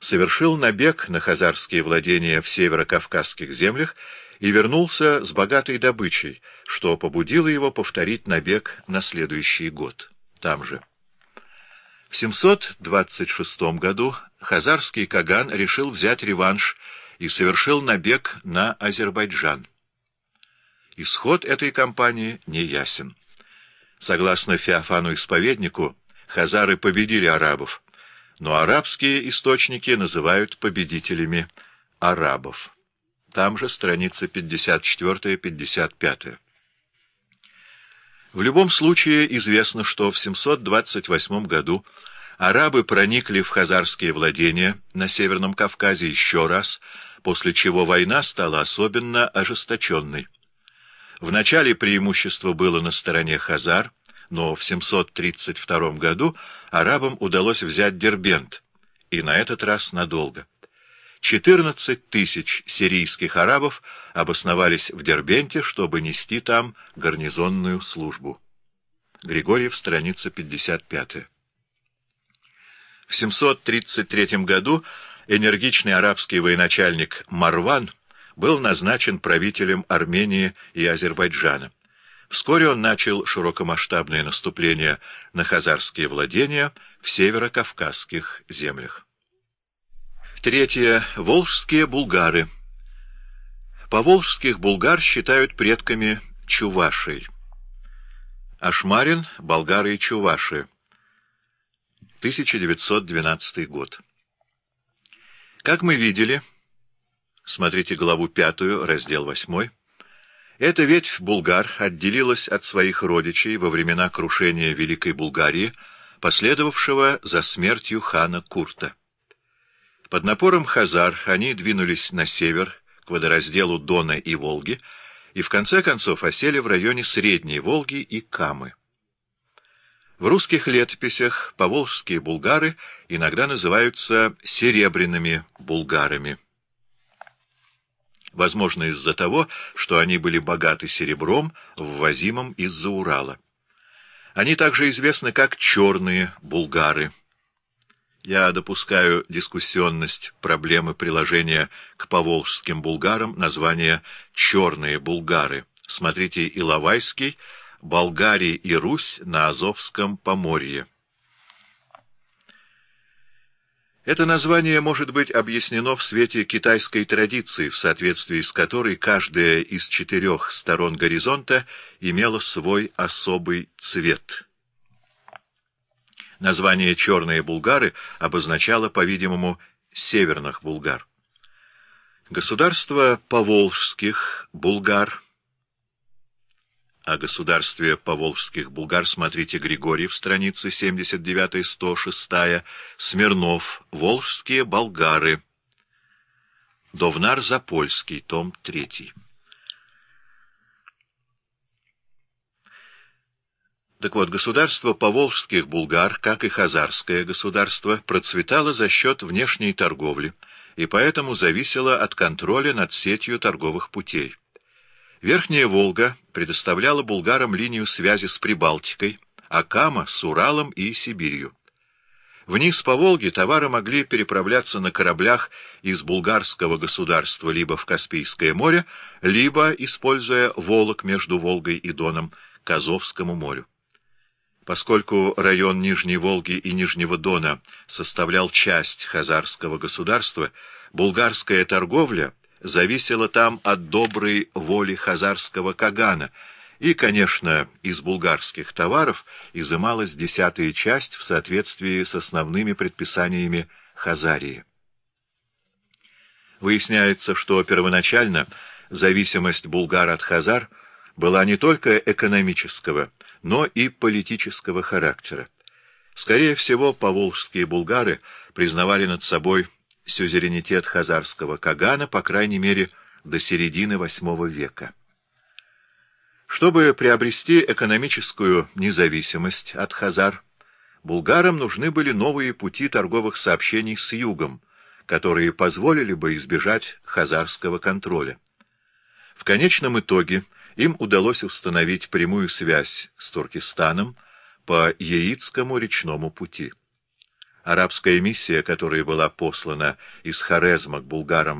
совершил набег на хазарские владения в северокавказских землях и вернулся с богатой добычей, что побудило его повторить набег на следующий год, там же. В 726 году хазарский Каган решил взять реванш и совершил набег на Азербайджан. Исход этой кампании не ясен. Согласно Феофану-исповеднику, хазары победили арабов, но арабские источники называют победителями арабов. Там же страница 54-55. В любом случае известно, что в 728 году арабы проникли в хазарские владения на Северном Кавказе еще раз, после чего война стала особенно ожесточенной. Вначале преимущество было на стороне хазар, но в 732 году арабам удалось взять Дербент, и на этот раз надолго. 14 тысяч сирийских арабов обосновались в Дербенте, чтобы нести там гарнизонную службу. Григорьев, страница 55. В 733 году энергичный арабский военачальник Марван был назначен правителем Армении и Азербайджана. Вскоре он начал широкомасштабное наступление на хазарские владения в северокавказских землях. Третье. Волжские булгары. Поволжских булгар считают предками чувашей. Ашмарин, болгары и чуваши. 1912 год. Как мы видели, смотрите главу пятую, раздел восьмой. Эта ветвь булгар отделилась от своих родичей во времена крушения Великой Булгарии, последовавшего за смертью хана Курта. Под напором хазар они двинулись на север, к водоразделу Дона и Волги, и в конце концов осели в районе Средней Волги и Камы. В русских летописях поволжские булгары иногда называются «серебряными булгарами» возможно из-за того, что они были богаты серебром, ввозимым из-за Урала. Они также известны как «черные булгары». Я допускаю дискуссионность проблемы приложения к поволжским булгарам названия «черные булгары». Смотрите Иловайский, «Болгария и Русь на Азовском поморье». Это название может быть объяснено в свете китайской традиции, в соответствии с которой каждая из четырех сторон горизонта имела свой особый цвет. Название «черные булгары» обозначало, по-видимому, северных булгар. Государство поволжских булгар – о государстве поволжских булгар смотрите Григорьев, страницы 79-106, Смирнов, Волжские болгары, Довнар Запольский, том 3. Так вот, государство поволжских булгар, как и хазарское государство, процветало за счет внешней торговли и поэтому зависело от контроля над сетью торговых путей. Верхняя Волга предоставляла булгарам линию связи с Прибалтикой, а Кама — с Уралом и Сибирью. Вниз по Волге товары могли переправляться на кораблях из булгарского государства либо в Каспийское море, либо, используя Волок между Волгой и Доном, к Азовскому морю. Поскольку район Нижней Волги и Нижнего Дона составлял часть хазарского государства, булгарская торговля — зависело там от доброй воли хазарского Кагана, и, конечно, из булгарских товаров изымалась десятая часть в соответствии с основными предписаниями Хазарии. Выясняется, что первоначально зависимость булгар от хазар была не только экономического, но и политического характера. Скорее всего, поволжские булгары признавали над собой сюзеренитет хазарского Кагана, по крайней мере, до середины VIII века. Чтобы приобрести экономическую независимость от хазар, булгарам нужны были новые пути торговых сообщений с югом, которые позволили бы избежать хазарского контроля. В конечном итоге им удалось установить прямую связь с Туркестаном по Яицкому речному пути. Арабская миссия, которая была послана из Хорезма к булгарам